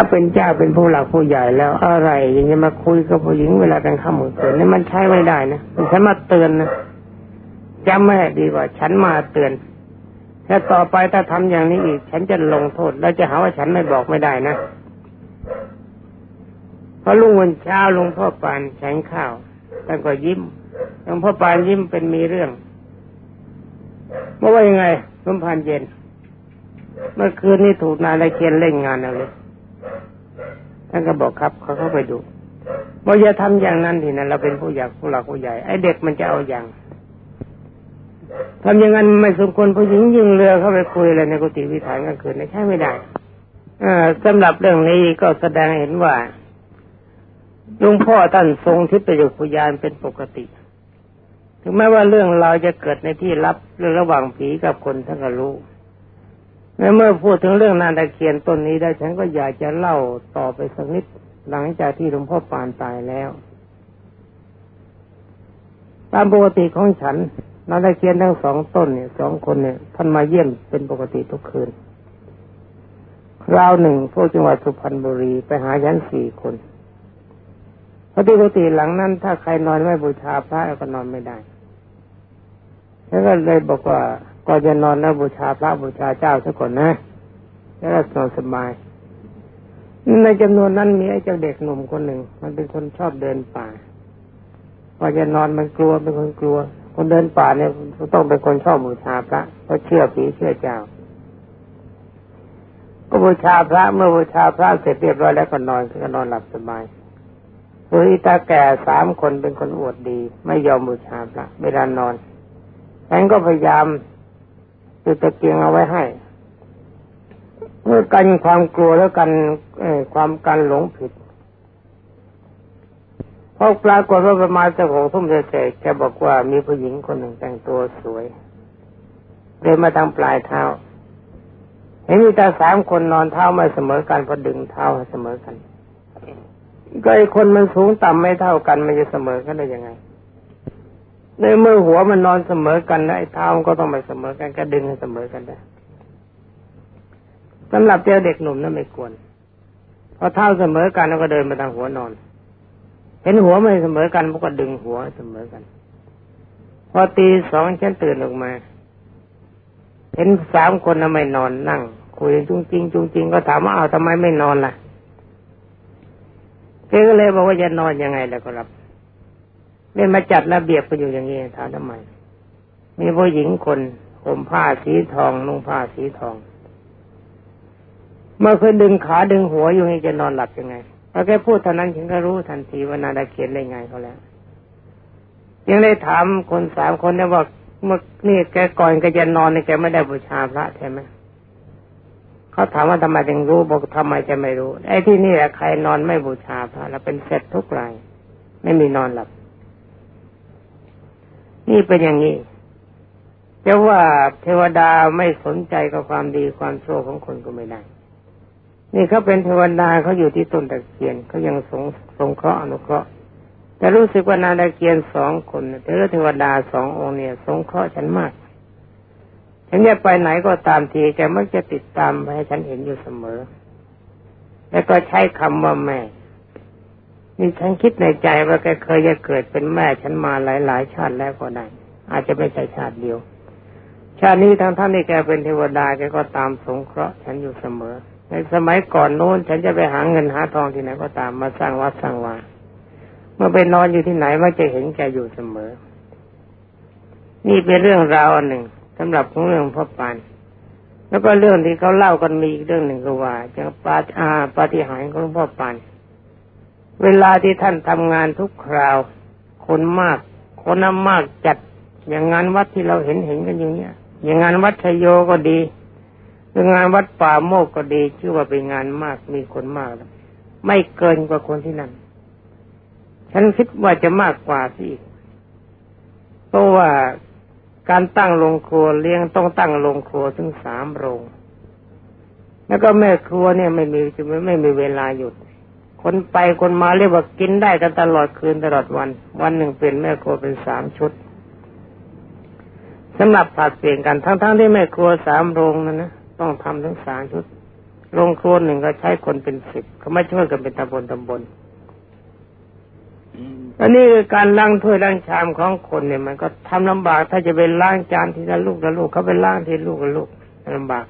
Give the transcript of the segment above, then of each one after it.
ถ้าเป็นเจ้าเป็นผู้หลักผู้ใหญ่แล้วอะไรยังจะมาคุยกับผู้หญิงเวลากันข้ามมือเตือนนี่มันใช้ไม่ได้นะฉันมาเตือนนะจำไม่ดีกว่า ฉันมาเตือนถ้าต่อไปถ้าทำอย่างนี้อีก ฉันจะลงโทษแล้วจะหาว่าฉันไม่บอกไม่ได้นะพอลุงวันเช้าลุงพ่อปานแข่งข้าวท่านก็ยิ้มหลุงพ่อปานยิ้มเป็นมีเรื่องเมื่อว่ายังไงสมพันเย็น เมื่อคืนนี้ถูกนายละเคียนเล่นงานเอาเลย ท่านก็บอกครับเขาเข้าไปดูว่าอย่าทำอย่างนั้นทีนั้นเราเป็นผู้ใหญ่ผู้หลักผู้ใหญ่ไอ้เด็กมันจะเอาอย่างทำอย่างนั้นไม่สมควรผู้หญิงยิงเรือเข้าไปคุยอะไรในกุฏิวิถานกลางคืนใช่ไม่ได้อสำหรับเรื่องนี้ก็แสดงเห็นว่าลุงพ่อท่านทรงทิพยพยานเป็นปกติ ถึงแม้ว่าเรื่องเราจะเกิดในที่ลับเรื่องระหว่างผีกับคนท่านก็รู้ เมื่อพูดถึงเรื่องนานตะเคียนต้นนี้ได้ฉันก็อยากจะเล่าต่อไปสักนิดหลังจากที่หลวงพ่อปานตายแล้ว ตามปกติของฉันนานตะเคียนทั้งสองต้นเนี่ยสองคนเนี่ยท่านมาเยี่ยมเป็นปกติทุกคืนคราวหนึ่งพวกจังหวัดสุพรรณบุรีไปหาฉันสี่คนพอปกติหลังนั้น ถ้าใครนอนไม่บูชาพระก็นอนไม่ได้แล้วก็เลยบอกว่า ก็จะนอนแล้วบูชาพระบูชาเจ้าซะก่อนนะแล้วนอนสบาย ในจำนวนนั้นมีไอ้เจ้าเด็กหนุ่มคนหนึ่ง มันเป็นคนชอบเดินป่าพอจะนอนมันกลัวเป็นคนกลัว คนเดินป่าเนี่ยต้องเป็นคนชอบบูชาพระเพราะเชื่อผีเชื่อเจ้า ก็บูชาพระเมื่อบูชาพระเสร็จเรียบร้อยแล้วก็นอนก็นอนหลับสบายเฮ้ยตาแก่สามคนเป็นคนอวดดี ไม่ยอมบูชาพระเวลานอนฉันก็พยายาม จุดตะเกียงเอาไว้ให้เมื่อกันความกลัวแล้วกันความกันหลงผิดพอปรากฏว่าประมาณสักหกทุ่มเศษแกบอกว่ามีผู้หญิงคนหนึ่งแต่งตัวสวยเดินมาทางปลายเท้าเห็นมีตาสามคนนอนเท้าม่เสมอกันพอดึงเท้าเสมอกันก็ไอคนมันสูงต่ำไม่เท่ากันมันจะเสมอกันได้ยังไง ในเมื่อหัวมันนอนเสมอกันไอ้เท้าก็ต้องไม่เสมอกันก็ดึงให้เสมอกันได้สำหรับเจ้าเด็กหนุ่มนั้นไม่ควรพอเท้าเสมอกันแล้วก็เดินมาทางหัวนอน เห็นหัวไม่เสมอกันมันก็ดึงหัวเสมอกัน พอตีสองฉันตื่นออกมา เห็นสามคนนั้นไม่นอนนั่ง คุยจุงจริงจุงจริงก็ถามว่าเอาทำไมไม่นอนล่ะแกก็เลยบอกว่าจะนอนยังไงแล้วก็รับ เล่นมาจัดระเบียบไปอยู่อย่างนี้ถามทำไมมีผู้หญิงคนห่มผ้าสีทองนุ่งผ้าสีทอง เมื่อเคยดึงขาดึงหัวอยู่นี่จะนอนหลับยังไงพอแกพูดเท่านั้นฉันก็รู้ทันทีว่านาดาเขียนได้ไงเขาแล้ว ยังได้ถามคนสามคนเนี่ยว่าเมื่อนี่แกก่อนแกจะนอนนี่แกไม่ได้บูชาพระใช่ไหมเขาถามว่าทำไมถึงรู้บอกทำไมจะไม่รู้ไอ้ที่นี่แหละใครนอนไม่บูชาพระแล้วเป็นเสร็จทุกรายไม่มีนอนหลับ นี่เป็นอย่างนี้จะว่าเทวดาไม่สนใจกับความดีความชั่วของคนก็ไม่ได้ นี่เขาเป็นเทวดาเขาอยู่ที่ต้นตะเคียนเขายังสงสงเคราะห์อนุเคราะห์ แต่รู้สึกว่านาตะเคียนสองคนแต่เทวดาสององค์เนี่ย สงเคราะห์ฉันมากฉันจะไปไหนก็ตามทีแกมักจะติดตามให้ฉันเห็นอยู่เสมอ แล้วก็ใช้คำว่าแม่ นี่ฉันคิดในใจว่าแกเคยจะเกิดเป็นแม่ฉันมาหลายๆชาติแล้วก็ได้ อาจจะไม่ใช่ชาติเดียว ชาตินี้ทั้งท่านที่แกเป็นเทวดาแกก็ตามสงเคราะห์ฉันอยู่เสมอ ในสมัยก่อนโน้น ฉันจะไปหาเงินหาทองที่ไหนก็ตามมาสร้างวัดสร้างวาเมื่อไปนอนอยู่ที่ไหนมักจะเห็นแกอยู่เสมอ นี่เป็นเรื่องราวอันหนึ่งสำหรับของเรื่องพ่อปานแล้วก็เรื่องที่เขาเล่ากันมีอีกเรื่องหนึ่งก็ว่าจะปาอาปาฏิหาริย์ของพ่อปาน เวลาที่ท่านทำงานทุกคราว คนมาก คนน้ำมากจัด อย่างงานวัดที่เราเห็นเห็นกันอยู่เนี้ยอย่างงานวัดชโยก็ดีหรืองานวัดป่าโมกก็ดีชื่อว่าเป็นงานมากมีคนมากไม่เกินกว่าคนที่นั่นฉันคิดว่าจะมากกว่าสิเพราะว่าการตั้งโรงครัวเลี้ยงต้องตั้งโรงครัวถึงสามโรง แล้วก็แม่ครัวเนี่ยไม่มีจะไม่ไม่มีเวลาหยุด คนไปคนมาเรียกว่ากินได้กันตลอดคืนตลอดวัน วันหนึ่งเป็นแม่ครัวเป็นสามชุดสำหรับผัดเปลี่ยนกันทั้งๆทที่แม่ครัวสามโรงนั่นนะต้องทำทั้งสามชุดโรงครัวหนึ่งก็ใช้คนเป็นสิบเขาไม่ช่วยกันเป็นตำบลตำบลอันนี้คือการล้างถ้วยล้างชามของคนเนี่ย มันก็ทำลำบาก ถ้าจะไปล้างจานทีละลูกละลูกเขาไปล้างทีลูกละลูกลำบาก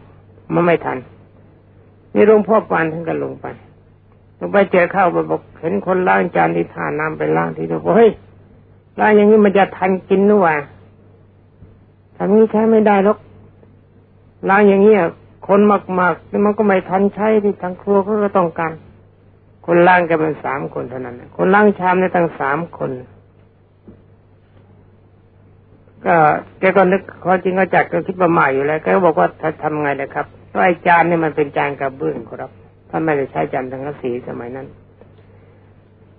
มันไม่ทันนี่หลวงพ่อปานท่านก็ลงไป ลงไปเจอเข้าไปบอกเห็นคนล้างจานที่ท่าน้ำไปล้างทีเดียวบอกเฮ้ยล้างอย่างนี้มันจะทันกินนู่วะทำนี้ใช้ไม่ได้หรอกล้างอย่างเงี้ยคนมากๆมันก็ไม่ทันใช้ที่ทางครัวเขาก็ต้องการคนล้างกันเป็นสามคนเท่านั้นคนล้างชามเนี่ยตั้งสามคน ก็แกก็นึกความจริงก็จัดก็คิดประมาอยู่แล้วแกก็บอกว่าถ้าทำไงนะครับเพราะไอ้จานเนี่ยมันเป็นจานกระเบื้องครับ ท่านไม่ได้ใช้จานทังกสีสมัยนั้น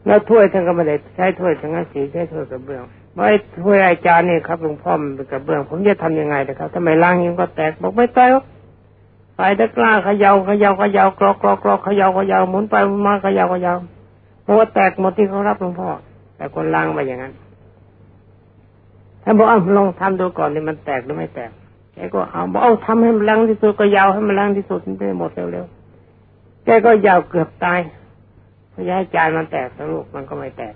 แล้วถ้วยท่านก็ไม่ได้ใช้ถ้วยทังกสีใช้ถ้วยกระเบื้องไม่ถ้วยอ้จานนี่ครับหลวงพ่อมันเป็นกระเบื้อง ผมจะทำยังไงนะครับถ้าไมล้างยังก็แตกบอกไม่แตกไปตะกล้าเขยาเขยาเขยากรอกกรอกกรอกเขยาเขยาหมุนไปมาเขยาเขยาเพราะว่าแตกหมดที่เขารับหลวงพ่อ แต่คนล้างไปอย่างนั้นท่านบอกเอาลองทำดูก่อนนี่มันแตกหรือไม่แตกแกก็เอาบอกเอาทำให้มันล้างที่สุดก็ยาวให้มันล้างที่สุดมันได้หมดเร็วๆ แกก็ยาวเกือบตายพยายจานมันแตกสรุปมันก็ไม่แตก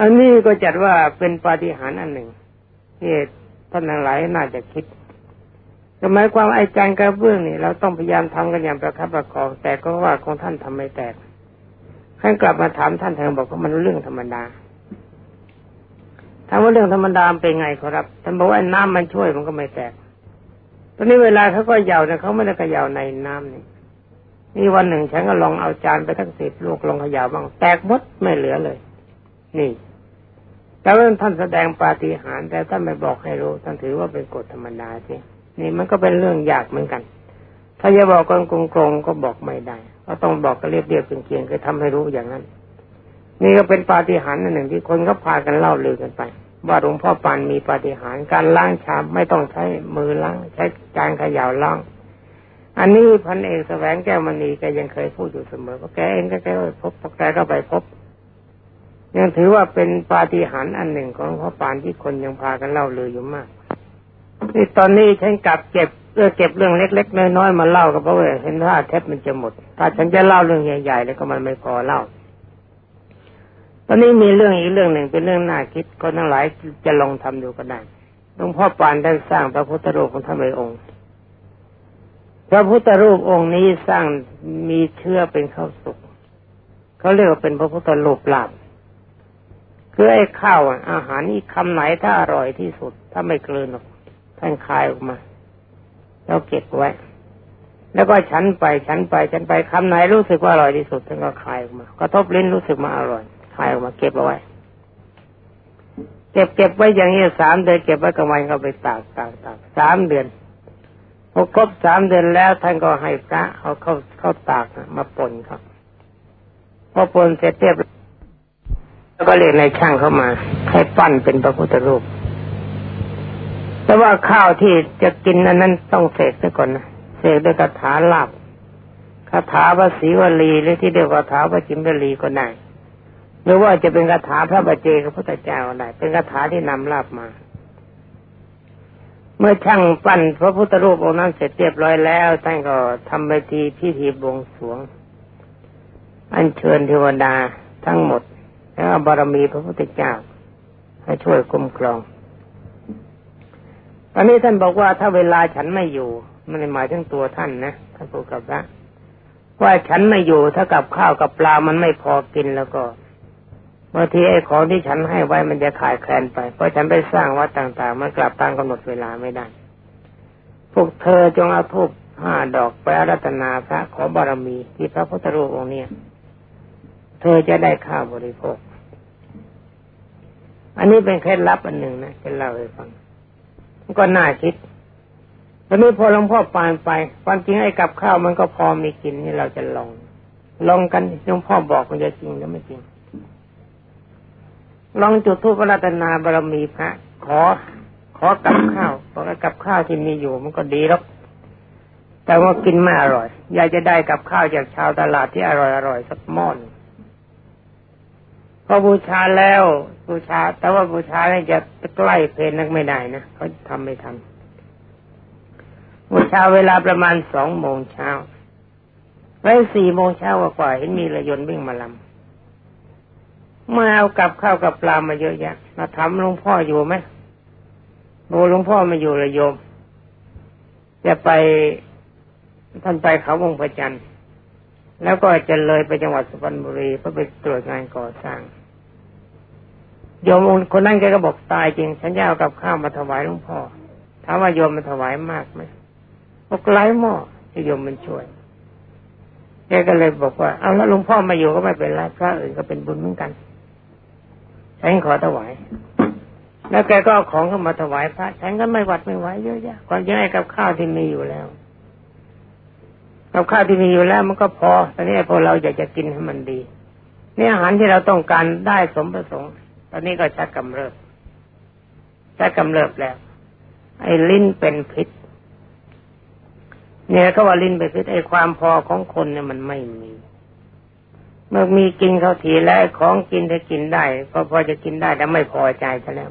อันนี้ก็จัดว่าเป็นปาฏิหาริย์อันหนึ่งที่ท่านหลายน่าจะคิดหมายความไอ้จานกระเบื้องนี่เราต้องพยายามทำกันอย่างประคับประคองแต่ก็ว่าของท่านทำไม่แตกท่านกลับมาถามท่านทางบอกว่ามันเรื่องธรรมดาถามว่าเรื่องธรรมดาเป็นไงครับท่านบอกว่าน้ำมันช่วยมันก็ไม่แตก ตอนนี้เวลาเขาก็เยาวนะเขาไม่ได้กระยาในน้ำนี่นี่วันหนึ่งฉันก็ลองเอาจานไปทั้งสิบลูกลองขยาบ้างแตกหมดไม่เหลือเลย นี่ แต่ว่าท่านแสดงปาฏิหาริย์แต่ท่านไม่บอกให้รู้ท่านถือว่าเป็นกฎธรรมดาใช่นี่มันก็เป็นเรื่องยากเหมือนกัน ถ้าจะบอกกันกงงก็บอกไม่ได้ก็ต้องบอกกันเรียบเรียบเคียงๆคือทำให้รู้อย่างนั้น นี่ก็เป็นปาฏิหาริย์หนึ่งที่คนก็พากันเล่าลือกันไป ว่าหลวงพ่อปานมีปฏิหารการล้างชามไม่ต้องใช้มือล้างใช้จานขยาวล้าง อันนี้พันเอกแสวงแก้วมณีแกยังเคยพูดอยู่เสมอว่าแกเองก็แกพบแกก็ไปพบ ยังถือว่าเป็นปาฏิหาริย์อันหนึ่งของพ่อปานที่คนยังพากันเล่าลืออยู่มากนี่ตอนนี้ฉันกลับเก็บเพื่อเก็บเรื่องเล็กๆน้อยๆมาเล่าก็เพราะว่าเห็นว่าเทปมันจะหมด ถ้าฉันจะเล่าเรื่องใหญ่ๆแล้วก็มันไม่พอเล่า ตอนนี้มีเรื่องอีกเรื่องหนึ่งเป็นเรื่องน่าคิดก็ทั้งหลายจะลองทำดูก็ได้หลวงพ่อปานได้สร้างพระพุทธรูปของท่านไว้องค์ พระพุทธรูปองค์นี้สร้างมีเชื่อเป็นข้าวสุกเขาเรียกว่าเป็นพระพุทธรูปลาบคือไอ้ข้าวอาหารนี่คำไหนถ้าอร่อยที่สุด ถ้าไม่กลืนหรอกท่านคายออกมา แล้วเก็บไว้ แล้วก็ฉันไปฉันไปฉันไปคำไหนรู้สึกว่าอร่อยที่สุดท่านก็คายออกมากระทบลิ้นรู้สึกมาอร่อย คายออกมาเก็บเอาไว้ เก็บเก็บไว้อย่างนี้สามเดือนเก็บไว้กลางวันก็ไปตากตากตากสามเดือนพอครบสามเดือนแล้วท่านก็ให้พระเอาเข้าเข้าตากมาปนครับพอปนเสร็จเรียบแล้วก็เรียกนายช่างเข้ามา ให้ปั้นเป็นพระพุทธรูป แต่ว่าข้าวที่จะกินนั้นนั้นต้องเสกซะก่อนนะเสกด้วยคาถาลาบคาถาภาษีวลีหรือที่เรียกว่าคาถาพระจิมวลีก็ได้ หรือว่าจะเป็นคาถาพระบาเจกับพระพุทธเจ้าได้เป็นคาถาที่นำลาบมา เมื่อช่างปั้นพระพุทธรูปองค์นั้นเสร็จเรียบร้อยแล้วท่านก็ทำไปทีพิธีบวงสรวง อัญเชิญเทวดาทั้งหมด แล้วบารมีพระพุทธเจ้าให้ช่วยคุ้มครองอันนี้ท่านบอกว่าถ้าเวลาฉันไม่อยู่มันหมายถึงตัวท่านนะท่านพูดกับพระว่าฉันไม่อยู่ถ้ากับข้าวกับปลามันไม่พอกินแล้วก็ บางทีไอ้ของที่ฉันให้ไว้มันจะขาดแคลนไป เพราะฉันไปสร้างวัดต่าง ๆ มันกลับตามกำหนดเวลาไม่ได้ พวกเธอจงเอาทูบห้าดอกไปรัตนาพระขอบารมีที่พระพุทธรูปองค์นี้เธอจะได้ข้าวบริโภค อันนี้เป็นเคล็ดลับอันหนึ่งนะจะเล่าให้ฟังก็น่าคิดตอนนี้พอหลวงพ่อปานไปความจริงไอ้กับข้าวมันก็พอมีกินนี่เราจะลอง ลองกันหลวงพ่อบอกมันจะจริงหรือไม่จริง ลองจุดทูปรัตนาบารมีพระ ขอ ขอกับข้าวเพราะกับข้าวที่มีอยู่มันก็ดีแล้วแต่ว่ากินไม่อร่อย อยากจะได้กับข้าวจากชาวตลาดที่อร่อยอร่อยสักม้อนพอบูชาแล้วบูชา แต่ว่าบูชาเนี่ยจะใกล้เพลนักไม่ได้นะเขาทำไม่ทันเมื่อเช้าเวลาประมาณสองโมงเช้าไปสี่โมงเช้ากว่าเห็นมีระยนวิ่งมาลำ มื่อเอากับข้าวกับปลามาเยอะแยะมาถามหลวงพ่ออยู่ไหมโบหลวงพ่อมาอยู่ระยม จะไปท่านไปเขาวงพระจันทร์แล้วก็จะเลยไปจังหวัดสุพรรณบุรีเพื่อไปตรวจงานก่อสร้างโยมคนนั้นแกก็บอกตายจริง ฉันจะเอากับข้าวมาถวายหลวงพ่อถามว่าโยมมาถวายมากไหมบอกไร้หม้อที่โยมมันช่วยแกก็เลยบอกว่าเอาแล้วหลวงพ่อมาอยู่ก็ไม่เป็นไรพระอื่นก็เป็นบุญเหมือนกัน ฉันขอถวาย แล้วแกก็เอาของเข้ามาถวายพระ ฉันก็ไม่หวัดไม่ไหวเยอะแยะความจริงไอ้กับข้าวที่มีอยู่แล้ว กับข้าวที่มีอยู่แล้ว มันก็พอตอนนี้พอเราอยากจะกินให้มันดีนี่อาหารที่เราต้องการได้สมประสงค์ ตอนนี้ก็ชักกำเริบชักกำเริบแล้ว ไอ้ลิ้นเป็นพิษเนี่ยก็ว่าลิ้นเป็นพิษไอ้ความพอของคนเนี่ยมันไม่มี เมื่อมีกินเขาทีแล้วของกินถ้ากินได้ก็พอจะกินได้แต่ไม่พอใจซะแล้ว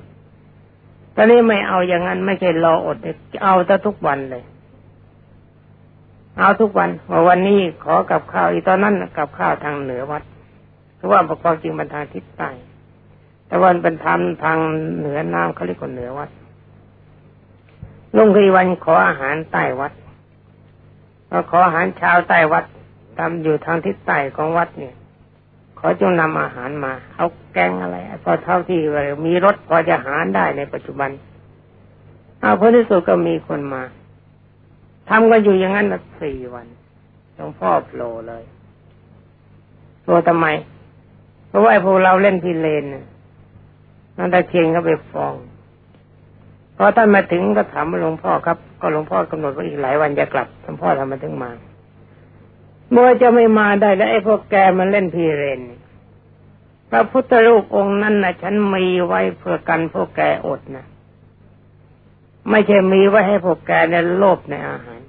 ตอนนี้ไม่เอาอย่างนั้นไม่ใช่รออดเอาแต่ทุกวันเลย เอาทุกวันว่าวันนี้ขอกับข้าวอีตอนนั้นกับข้าวทางเหนือวัดเพราะว่าประกอบจริงมันทางทิศใต้แต่วันเป็นทำทางเหนือน้ำเขาเรียกว่าเหนือวัดลุงคีวันขออาหารใต้วัดก็ขออาหารชาวใต้วัดทำอยู่ทางทิศใต้ของวัดเนี่ย ขอจงนำอาหารมา เอาแกงอะไรพอเท่าที่มีรถพอจะหาได้ในปัจจุบัน เอาพอที่สุดก็มีคนมาทำกันอยู่อย่างนั้นสี่วันหลวงพ่อโผล่เลยโผล่ทำไม เพราะว่าพวกเราเล่นพิเรนนั่นตะเคียนเขาไปฟ้องพอท่านมาถึงก็ถามหลวงพ่อครับ ก็หลวงพ่อกำหนดว่าอีกหลายวันจะกลับหลวงพ่อทำมาถึงมา เมื่อจะไม่มาได้แล้วไอ้พวกแกมันเล่นพิเรนพระพุทธรูปองค์นั้นนะฉันมีไว้เพื่อกันพวกแกอดนะไม่ใช่มีไว้ให้พวกแกเนี่ยโลภในอาหาร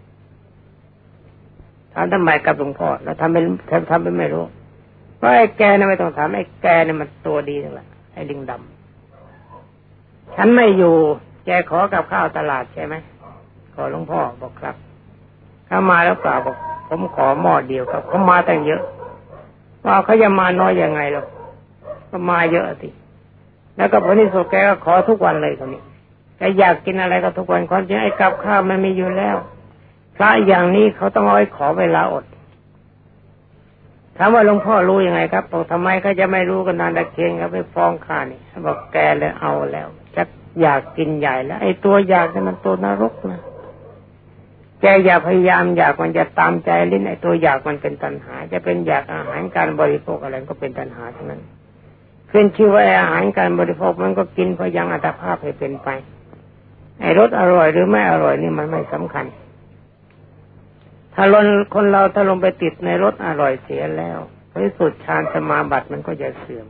ถามทำไมกับหลวงพ่อเราทำเป็นทำเป็นไม่รู้เพราะไอ้แกเนี่ยไม่ต้องถามไอ้แกเนี่ยมันตัวดีแหละไอ้ลิงดำฉันไม่อยู่ แกขอกับข้าวตลาดใช่ไหมขอหลวงพ่อบอกครับ เข้ามาแล้วกล่าวบอก ผมขอหม้อเดียวครับเขามาตั้งเยอะว่าเขาจะมาน้อยยังไงหรอกก็มาเยอะสิแล้วก็พอนี้สุแกก็ขอทุกวันเลยคนนี้แกอยากกินอะไรก็ทุกวันความจริงไอ้กับข้าวมันมีอยู่แล้วพระอย่างนี้เขาต้องเอาไว้ขอเวลาอดถามว่าหลวงพ่อรู้ยังไงครับบอกทำไมเขาจะไม่รู้กันนานตะเคียงครับไปฟ้องข้านี่บอกแกเลยเอาแล้วจะอยากกินใหญ่แล้ว ไอ้ตัวอยากนี่มันตัวนรกนะ แกอย่าพยายามอยากมันจะตามใจลิ้นไอตัวอยากมันเป็นตัณหา จะเป็นอยากอาหารการบริโภคอะไรก็เป็นตัณหาทั้งนั้นขึ้นชื่อว่าอาหารการบริโภคมันก็กินเพราะยังอัตภาพให้เป็นไป ไอรสอร่อยหรือไม่อร่อยนี่มันไม่สำคัญ ถ้าลนคนเราถ้าลงไปติดในรสอร่อยเสียแล้วที่สุดฌานสมาบัติมันก็จะเสื่อม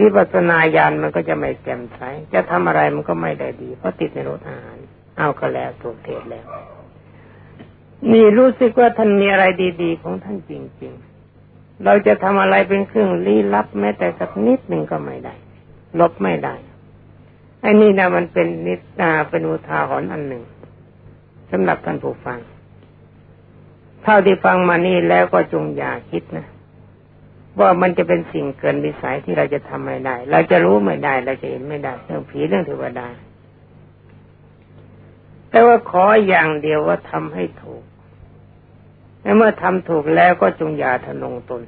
วิปัสสนาญาณมันก็จะไม่แจ่มใสจะทำอะไรมันก็ไม่ได้ดี เพราะติดในรสอาหาร เอาก็แล้วถูกเทศแล้ว นี่รู้สึกว่าท่านมีอะไรดี ๆ ของท่านจริง ๆ เราจะทำอะไรเป็นเครื่องลี้ลับแม้แต่สักนิดหนึ่งก็ไม่ได้ ลบไม่ได้ไอ้นี่นะมันเป็นนิสาเป็นอุทาหรณ์อันหนึ่งสำหรับท่านผู้ฟัง เท่าที่ฟังมานี่แล้วก็จงอย่าคิดนะว่ามันจะเป็นสิ่งเกินวิสัยที่เราจะทำไม่ได้ เราจะรู้ไม่ได้ เราจะเห็นไม่ได้เรื่องผีเรื่องเทวดา แต่ว่าขออย่างเดียวว่าทำให้ถูก เมื่อทำถูกแล้วก็จงอย่าทะนงตน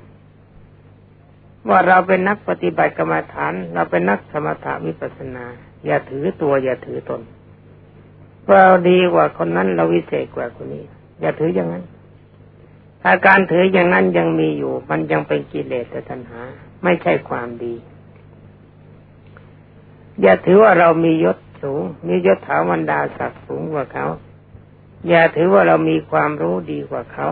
ว่าเราเป็นนักปฏิบัติกรรมฐาน เราเป็นนักสมถวิปัสสนา อย่าถือตัว อย่าถือตนเราดีกว่าคนนั้นเราวิเศษกว่าคนนี้ อย่าถืออย่างนั้นถ้าการถืออย่างนั้นยังมีอยู่ มันยังเป็นกิเลสตัณหา ไม่ใช่ความดี อย่าถือว่าเรามียศสูง มียศถาวันดาศักดิ์สูงกว่าเขา อย่าถือว่าเรามีความรู้ดีกว่าเขา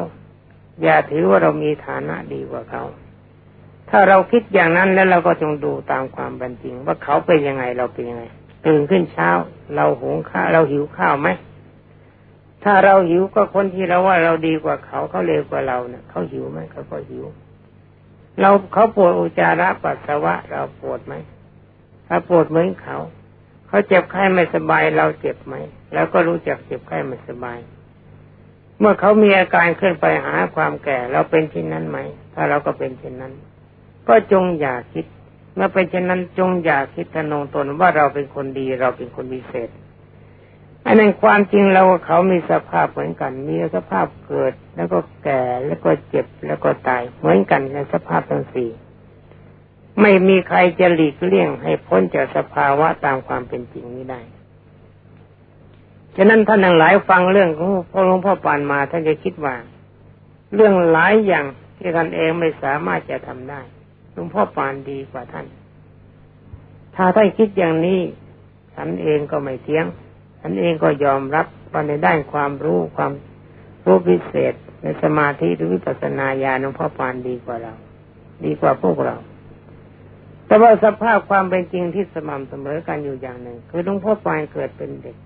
อย่าถือว่าเรามีฐานะดีกว่าเขา ถ้าเราคิดอย่างนั้นแล้วเราก็จงดูตามความเป็นจริง ว่าเขาเป็นยังไงเราเป็นยังไงตื่นขึ้นเช้า เราหุงข้าวเราหิวข้าวไหมถ้าเราหิวก็คนที่เราว่าเราดีกว่าเขาเขาเลวกว่าเราเนะ่ยเขาหิวไหมเขาก็หิว เราเขาปวดอุจจาระปัสสาวะ เราปวดไหมถ้าปวดเหมือนเขา เขาเจ็บไข้ไม่สบายเราเจ็บไหมแล้วก็รู้จักเจ็บไข้ไม่สบาย เมื่อเขามีอาการขึ้นไปหาความแก่เราเป็นเช่นนั้นไหม ถ้าเราก็เป็นเช่นนั้น ก็จงอย่าคิด เมื่อเป็นเช่นนั้นจงอย่าคิดทนงตนว่าเราเป็นคนดีเราเป็นคนพิเศษอันนั้นความจริงเราเขามีสภาพเหมือนกัน มีสภาพเกิด แล้วก็แก่แล้วก็เจ็บแล้วก็ตายเหมือนกันในสภาพทั้งสี่ ไม่มีใครจะหลีกเลี่ยงให้พ้นจากสภาวะตามความเป็นจริงนี้ได้ ฉะนั้นท่านทั้งหลายฟังเรื่องของพ่อหลวงพ่อปานมาท่านจะคิดว่า เรื่องหลายอย่างที่ท่านเองไม่สามารถจะทำได้หลวงพ่อปานดีกว่าท่าน ถ้าท่านคิดอย่างนี้ฉันเองก็ไม่เที่ยงฉันเองก็ยอมรับว่าในด้านความรู้ความรู้พิเศษในสมาธิหรือวิปัสสนาญาณหลวงพ่อปานดีกว่าเรา ดีกว่าพวกเรา แต่ว่าสภาพความเป็นจริงที่สม่ำเสมอกันอยู่อย่างหนึ่ง คือหลวงพ่อปานเกิดเป็นเด็ก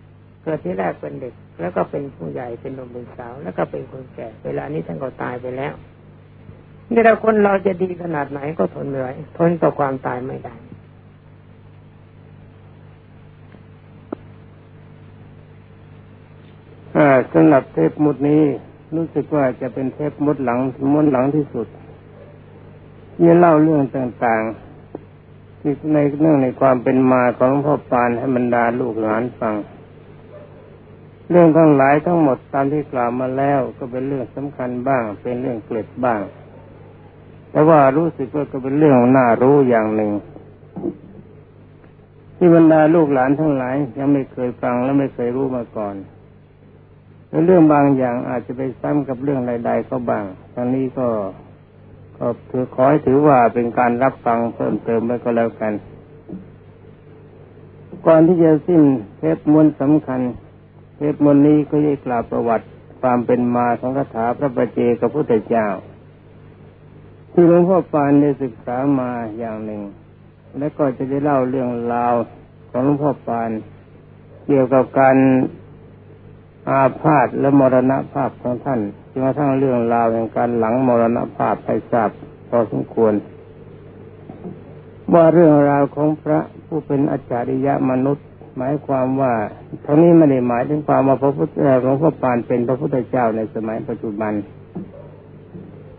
เกิดที่แรกเป็นเด็ก แล้วก็เป็นผู้ใหญ่เป็นหนุ่มเป็นสาว แล้วก็เป็นคนแก่ เวลานี้ท่านก็ตายไปแล้วนี่เราคนเราจะดีขนาดไหนก็ทนเหนื่อยทนต่อความตายไม่ได้สำหรับเทปมุดนี้รู้สึกว่าจะเป็นเทปมุดหลังมุดหลังที่สุดยี่เล่าเรื่องต่างๆ ที่ในเรื่องในความเป็นมาของพ่อปานให้บรรดาลูกหลานฟัง เรื่องทั้งหลายทั้งหมดตามที่กล่าวมาแล้วก็เป็นเรื่องสำคัญบ้าง เป็นเรื่องเกล็ดบ้าง แต่ว่ารู้สึกว่าก็เป็นเรื่องน่ารู้อย่างหนึ่ง ที่บรรดาลูกหลานทั้งหลาย ยังไม่เคยฟังและไม่เคยรู้มาก่อนเรื่องบางอย่างอาจจะไปซ้ำกับเรื่องใดๆก็บ้างทั้งนี้ก็ ก็ถือขอให้ถือว่าเป็นการรับฟังเพิ่มเติมไปก็แล้วกัน ก่อนที่จะสิ้นเทปมวลสำคัญ เทปมวลนี้ก็จะกล่าวประวัติความเป็นมาของคาถาพระประเจกับพุทธเจ้า ที่หลวงพ่อปานได้ศึกษามาอย่างหนึ่ง และก็จะได้เล่าเรื่องราวของหลวงพ่อปานเกี่ยวกับการอาพาธและมรณะภาพของท่านจนกระทั่งเรื่องราวแห่งการหลังมรณภาพไปทราบพอสมควร ว่าเรื่องราวของพระผู้เป็นอาจาริยะมนุษย์ หมายความว่าทั้งนี้ไม่ได้หมายถึงความว่าพระพุทธหลวงพ่อปานเป็นพระพุทธเจ้าในสมัยปัจจุบัน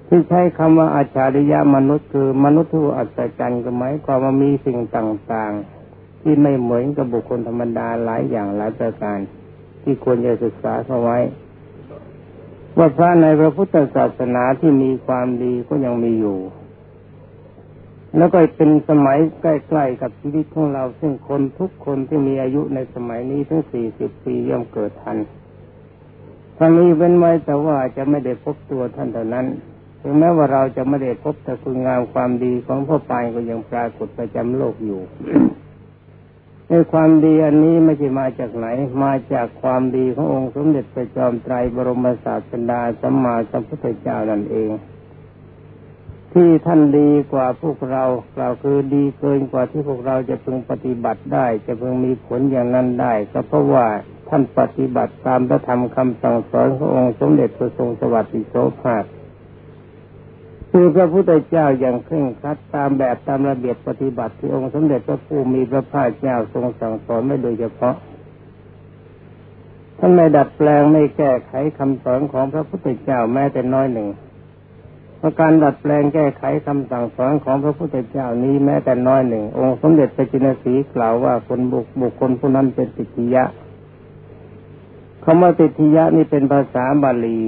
ที่ใช้คำว่าอาจาริยะมนุษย์คือมนุษย์ที่อัศจรรย์ก็หมายความว่ามีสิ่งต่างๆ ที่ไม่เหมือนกับบุคคลธรรมดาหลายอย่างหลายประการ ที่ควรจะศึกษาเข้าไว้ ว่าพระในพระพุทธศาสนาที่มีความดีก็ยังมีอยู่ แล้วก็เป็นสมัยใกล้ๆกับชีวิตของเรา ซึ่งคนทุกคนที่มีอายุในสมัยนี้ทั้งสี่สิบปีย่อมเกิดทันทั้งนี้เป็นไว้แต่ว่าจะไม่ได้พบตัวท่านเท่านั้นถึงแม้ว่าเราจะไม่ได้พบแต่คุณงามความดีของพ่อปายก็ยังปรากฏประจำโลกอยู่ ในความดีอันนี้ไม่ใช่มาจากไหน มาจากความดีขององค์สมเด็จพระจอมไตรบรมศาสดาสัมมาสัมพุทธเจ้านั่นเอง ที่ท่านดีกว่าพวกเรากล่าคือดีเกินกว่าที่พวกเราจะพึงปฏิบัติได้ จะพึงมีผลอย่างนั้นได้ ก็เพราะว่าท่านปฏิบัติตามพระธรรมคำสั่งสอนขององค์สมเด็จพระทรงสวัสดิโสภาค คือพระพุทธเจ้าอย่างเคร่งครัดตามแบบตามระเบียบปฏิบัติที่องค์สมเด็จพระผู้มีพระภาคเจ้าทรงสั่งสอนไม่โดยเฉพาะท่านไม่ดัดแปลงไม่แก้ไขคำสอนของพระพุทธเจ้าแม้แต่น้อยหนึ่งเพราะการดัดแปลงแก้ไขคำสั่งสอนของพระพุทธเจ้านี้แม้แต่น้อยหนึ่ง องค์สมเด็จพระจินสีกล่าวว่าคนบุคบุคคลผู้นั้นเป็นติทิยะคำว่าติทิยะนี่เป็นภาษาบาลี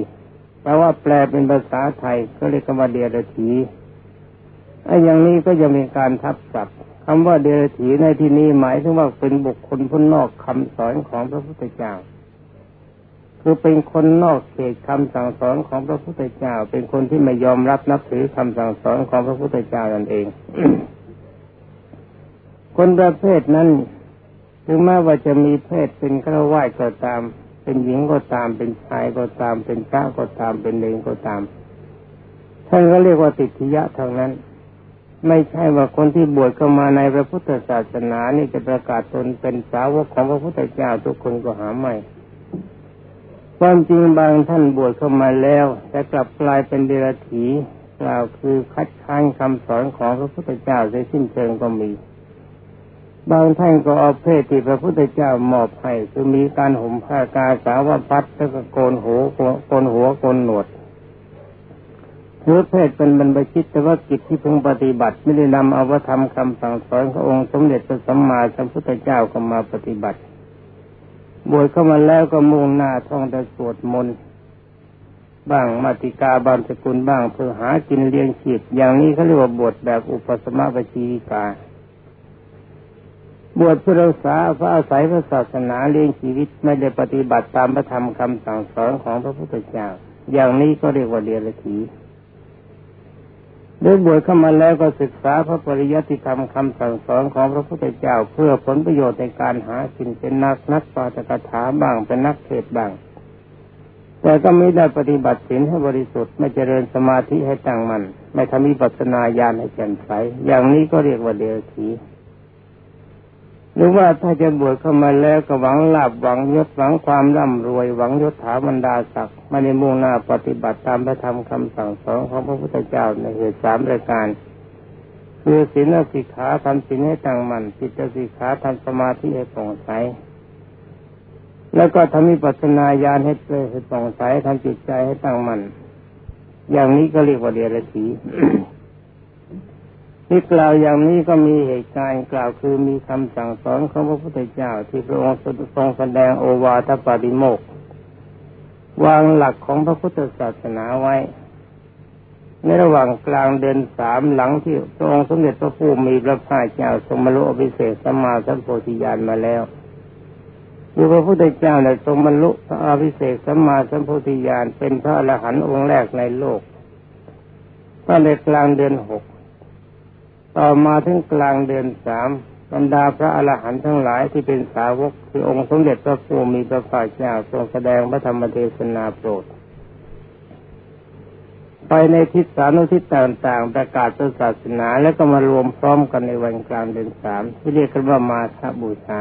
แปลว่าแปลเป็นภาษาไทยก็เรียกว่าเดียรถีไอ้อย่างนี้ก็ยังมีการทับศัพท์คำว่าเดรถีในที่นี้หมายถึงว่าเป็นบุคคลพ้นนอกคำสอนของพระพุทธเจ้า คือเป็นคนนอกเขตคำสั่งสอนของพระพุทธเจ้า เป็นคนที่ไม่ยอมรับนับถือคำสั่งสอนของพระพุทธเจ้านั่นเอง คนประเภทนั้น ถึงแม้ว่าจะมีเพศเป็นฆราวาสก็ตาม เป็นหญิงก็ตามเป็นชายก็ตามเป็นพระก็ตามเป็นเลงก็ตามท่านก็เรียกว่าติทยะทางนั้น ไม่ใช่ว่าคนที่บวชเข้ามาในพระพุทธศาสนานี่จะประกาศตนเป็นสาวกของพระพุทธเจ้าทุกคนก็หาไม่ความจริงบางท่านบวชเข้ามาแล้ว แต่กลับกลายเป็นเดรัจฉีกล่าวคือคัดค้านคำสอนของพระพุทธเจ้าในสิ้นเชิงก็มี บางท่านก็เอาเพศที่พระพุทธเจ้ามอบให้คือมีการห่มผ้ากาสาวพัดแล้วก็โกนหัวโกนหัวโกนหนวดถือเพศเป็นบรรพชิตแต่ว่ากิจที่พึงปฏิบัติ ไม่ได้นำเอาวธรรมคำสั่งสอนขององค์สมเด็จพระสัมมาสัมพุทธเจ้าก็มาปฏิบัติ บวชเข้ามาแล้วก็มุ่งหน้าท่องแต่สวดมนต์บ้างมาติกาบางสกุลบ้างเพื่อหากินเลี้ยงชีพอย่างนี้เขาเรียกว่าบวชแบบอุปสมบชีวิกา บวชเพื่อรักษาพระอาศัยพระศาสนาเลี้ยงชีวิตไม่ได้ปฏิบัติตามพระธรรมคำสั่งสอนของพระพุทธเจ้า อย่างนี้ก็เรียกว่าเดียรถีได้บวชเข้ามาแล้วก็ศึกษาพระปริยัติธรรมคำสั่งสอนของพระพุทธเจ้า เพื่อผลประโยชน์ในการหาสินเป็นนักนักปาตกถาบ้างเป็นนักเทศบ้าง แต่ก็ไม่ได้ปฏิบัติศีลให้บริสุทธิ์ไม่เจริญสมาธิให้ตั้งมัน่นไม่ทำมิปัสนาญาณให้แจ่มใสอย่างนี้ก็เรียกว่าเดรัจฉี หรือว่าถ้าจะบวชเข้ามาแล้วก็หวังลาบหวังยศหวังความร่ำรวยหวังยศถาบรรดาศักดิ์ไม่ได้มุ่งหน้าปฏิบัติตามพระธรรมคำสั่งสอนของพระพุทธเจ้าในเหตุสามรายการคือศีลสิกขาทำศีลให้ตั้งมั่นจิตสิกขาทำสมาธิให้ปร่งใสแล้วก็ทำมิปัสนาญาณให้เกิดให้ปร่งใสทำจิตใจให้ตั้งมั่นอย่างนี้ก็เรียกว่าเดียรถี ที่กล่าวอย่างนี้ก็มีเหตุการณ์กล่าวคือมีคำสั่งสอนของพระพุทธเจ้าที่พระองค์ทรงแสดงโอวาทปาฏิโมกวางหลักของพระพุทธศาสนาไว้ ในระหว่างกลางเดือนสามหลังที่พระองค์สมเด็จพระผู้มีพระภาคเจ้าทรงมรรลุอภิเศษสมมาสัมโพธิญาณมาแล้วอยู่พระพุทธเจ้าในทรงบรรลุพระอภิเศษสมมาสัมโพธิญาณเป็นพระอรหันต์องค์แรกในโลกตั้งแต่กลางเดือนหก ต่อมาถึงกลางเดือนสามบรรดาพระอรหันต์ทั้งหลายที่เป็นสาวกคือองค์สมเด็จพระผู้มีพระภาคเจ้าทรงแสดงพระธรรมเทศนาโปรด ไปในทิศสานุทิศต่างๆ ประกาศศาสนาแล้วก็มารวมพร้อมกันในวันกลางเดือนสามที่เรียกกันว่ามาฆบูชา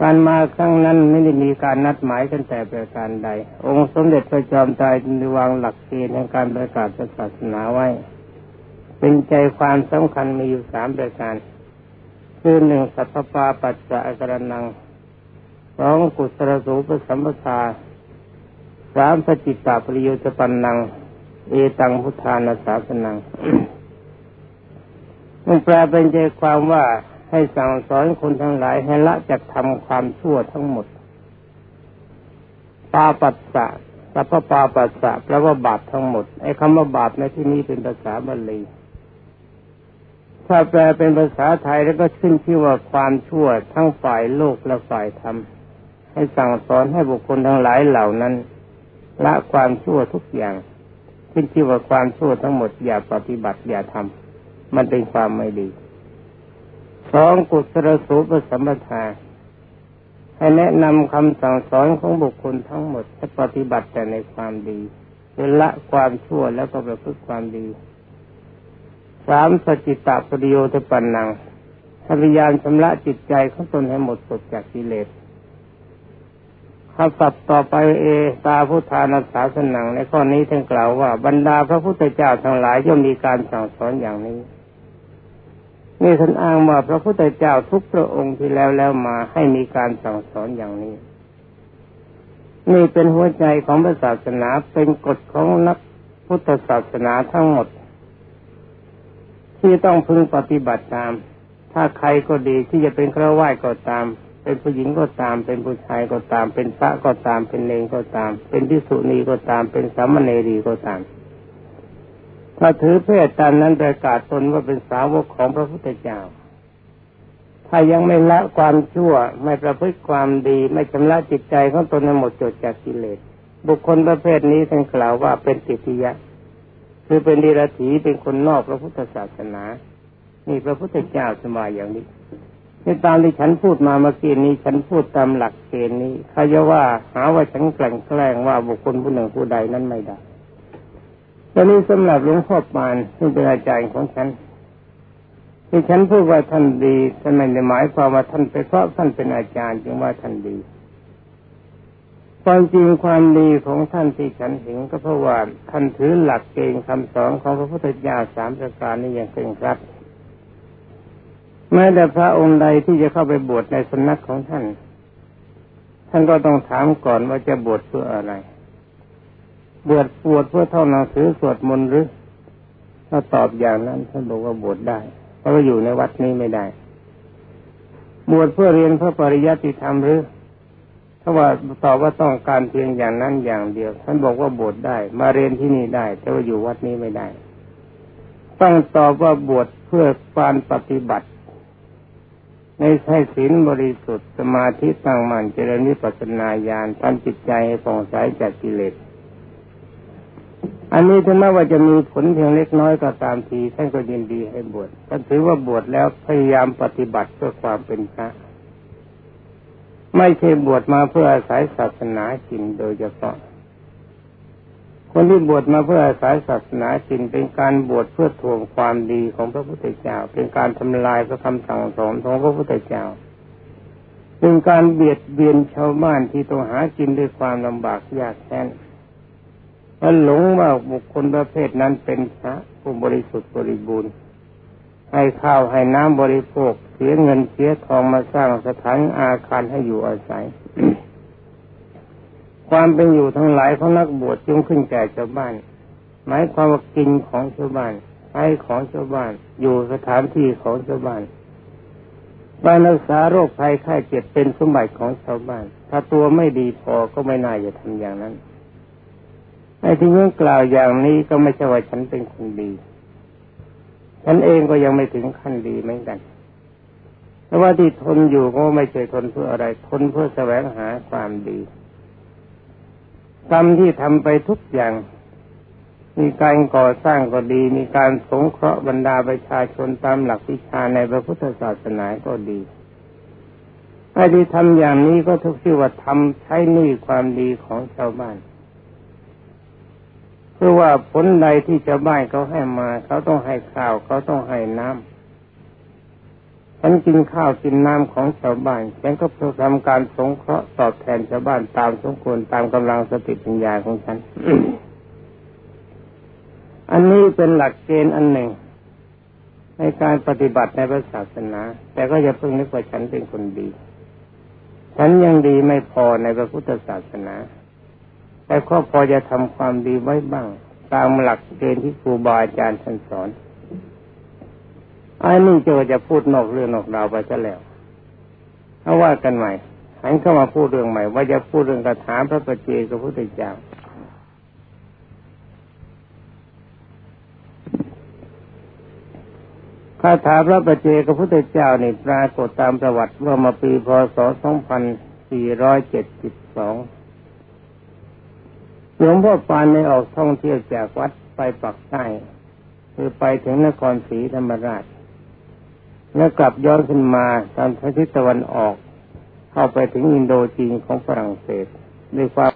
การมาครั้งนั้นไม่ได้มีการนัดหมายกันแต่ประการใด องค์สมเด็จพระจอมไตรจึงวางหลักเกณฑ์ในการประกาศศาสนาไว้ เป็นใจความสำคัญมีอยู่สามประการ คือหนึ่งสัพพาปัจจะอกรนังสองกุศลสูปสัมปทาสามสจิตตาปริยุตปันนัง เอตังพุทธานาสาสนังมันแปลเป็นใจความว่าให้สั่งสอนคนทั้งหลายให้ละจากทำความชั่วทั้งหมด ปาปัสสะสัพพปาปัสสะแปลว่าบาปทั้งหมด ไอ้คำว่าบาปในที่นี้เป็นภาษาบาลี ถ้าแปลเป็นภาษาไทยแล้วก็ขึ้นชื่อว่าความชั่วทั้งฝ่ายโลกและฝ่ายธรรม ให้สั่งสอนให้บุคคลทั้งหลายเหล่านั้นละความชั่วทุกอย่าง ขึ้นชื่อว่าความชั่วทั้งหมดอย่าปฏิบัติอย่าทำมันเป็นความไม่ดีสองกุศลสูปสัมปทาให้แนะนำคำสั่งสอนของบุคคลทั้งหมดให้ปฏิบัติแต่ในความดีละความชั่วแล้วก็ประพฤติความดี สามสจิตตปริโยทปันนังพยายามชำระจิตใจของตนให้หมดสดจากกิเลสคำศัพท์ต่อไปเอตาพุทธานาสาสนังในข้อนี้ท่านกล่าวว่าบรรดาพระพุทธเจ้าทั้งหลายย่อมมีการสั่งสอนอย่างนี้นี่ท่านอ้างว่าพระพุทธเจ้าทุกพระองค์ที่แล้วแล้วมาให้มีการสั่งสอนอย่างนี้ นี่เป็นหัวใจของพระศาสนาเป็นกฎของนักพุทธศาสนาทั้งหมด ที่ต้องพึงปฏิบัติตาม ถ้าใครก็ดีที่จะเป็นคราวาสก็ตาม เป็นผู้หญิงก็ตาม เป็นผู้ชายก็ตาม เป็นพระก็ตาม เป็นเลงก็ตาม เป็นพิสุณีก็ตาม เป็นสามเณรีก็ตาม ถ้าถือเพศตามนั้นประกาศตนว่าเป็นสาวกของพระพุทธเจ้า ถ้ายังไม่ละความชั่ว ไม่ประพฤติความดี ไม่ชำระจิตใจของตนให้หมดจดจากกิเลส บุคคลประเภทนี้ท่านกล่าวว่าเป็นติทิยะ คือเป็นดีรถีเป็นคนนอกพระพุทธศาสนา นี่พระพุทธเจ้าสมาอย่างนี้ในตามที่ฉันพูดมาเมื่อกี้นี้ฉันพูดตามหลักเกณฑ์นี้ใครจะว่าหาว่าฉันแกล้งแกล้งว่าบุคคลผู้หนึ่งผู้ใดนั้นไม่ได้ตอนนี้สำหรับหลวงพ่อปานซึ่เป็นอาจารย์ของฉันที่ฉันพูดว่าท่านดีท่านไม่ได้หมายความว่าท่านเป็นเพราะท่านเป็นอาจารย์จึงว่าท่านดี ความจริงความดีของท่านที่ฉันเห็นก็เพราะว่าท่านถือหลักเกณฑ์คำสอนของพระพุทธเจ้าสามประการนี้อย่างเคร่งครัดแม้แต่พระองค์ใดที่จะเข้าไปบวชในสำนักของท่าน ท่านก็ต้องถามก่อนว่าจะบวชเพื่ออะไร บวชบวชเพื่อท่องหนังสือสวดมนต์หรือ ถ้าตอบอย่างนั้นท่านบอกว่าบวชได้ เพราะว่าอยู่ในวัดนี้ไม่ได้ บวชเพื่อเรียนพระปริยัติธรรมหรือ ถ้าว่าตอบว่าต้องการเพียงอย่างนั้นอย่างเดียว ท่านบอกว่าบวชได้ มาเรียนที่นี่ได้ แต่ว่าอยู่วัดนี้ไม่ได้ ต้องตอบว่าบวชเพื่อการปฏิบัติ ในใช้ศีลบริสุทธิ์สมาธิตั้งมั่นเจริญวิปัสสนาญาณทำจิตใจให้ผ่องใสจากกิเลสอันนี้ถึงแม้ว่าจะมีผลเพียงเล็กน้อยก็ตามทีท่านก็ยินดีให้บวชท่านถือว่าบวชแล้วพยายามปฏิบัติเพื่อความเป็นพระ ไม่ใช่บวชมาเพื่ออาศัยศาสนาจินโดยเฉพาะ คนที่บวชมาเพื่ออาศัยศาสนาจินเป็นการบวชเพื่อทวงความดีของพระพุทธเจ้า เป็นการทำลายพระคำสั่งสอนของพระพุทธเจ้า เป็นการเบียดเบียนชาวบ้านที่ต้องหากินด้วยความลำบากยากแค้นและหลงว่าบุคคลประเภทนั้นเป็นพระผู้บริสุทธิ์บริบูรณ์ ให้ข้าวให้น้ำบริโภค เสียเงินเสียทองมาสร้างสถานอาคารให้อยู่อาศัย ความเป็นอยู่ทั้งหลายของนักบวชจึงขึ้นแก่ชาวบ้าน หมายความว่ากินของชาวบ้านใช้ของชาวบ้าน อยู่สถานที่ของชาวบ้านการรักษาโรคภัยไข้เจ็บเป็นสมบัติของชาวบ้าน ถ้าตัวไม่ดีพอก็ไม่น่าจะทำอย่างนั้นไอ้ที่นี้กล่าวอย่างนี้ก็ไม่ใช่ว่าฉันเป็นคนดี ฉันเองก็ยังไม่ถึงขั้นดีเหมือนกัน แต่ว่าที่ทนอยู่ก็ไม่ใช่ทนเพื่ออะไร ทนเพื่อแสวงหาความดีกรรมที่ทำไปทุกอย่าง มีการก่อสร้างก็ดี มีการสงเคราะห์บรรดาประชาชนตามหลักวิชาในพระพุทธศาสนาก็ดีไอ้ที่ทำอย่างนี้ก็ทุกชื่อว่าทำใช้หนี้ความดีของชาวบ้าน เพื่อว่าผลใดที่ชาวบ้านเขาให้มา เขาต้องให้ข้าวเขาต้องให้น้ำฉันกินข้าวกินน้ำของชาวบ้านฉันก็เพื่อทำการสงเคราะห์ตอบแทนชาวบ้านตามสมควรตามกำลังสติปัญญาของฉัน อันนี้เป็นหลักเกณฑ์อันหนึ่ง ในการปฏิบัติในพระศาสนา แต่ก็อย่าเพิ่งนึกว่าฉันเป็นคนดี ฉันยังดีไม่พอในพระพุทธศาสนา แต่ก็พอจะทำความดีไว้บ้าง ตามหลักเกณฑ์ที่ครูบาอาจารย์ท่านสอนไอ้นี่จะจะพูดนอกเรื่องนอกราวไปซะแล้วเอาว่ากันใหม่หันเข้ามาพูดเรื่องใหม่ ว่าจะพูดเรื่องคาถาพระประเจกับพระพุทธเจ้าคาถาพระประเจกับพระพุทธเจ้านี่ปรากฏตามประวัติว่ามาปีพศ 2472 หลวงพ่อปานในออกท่องเที่ยวจากวัดไปปักใต้คือไปถึงนครศรีธรรมราช แล้วกลับย้อนขึ้นมาตามทิศตะวันออก เข้าไปถึงอินโดจีนของฝรั่งเศสด้วยความ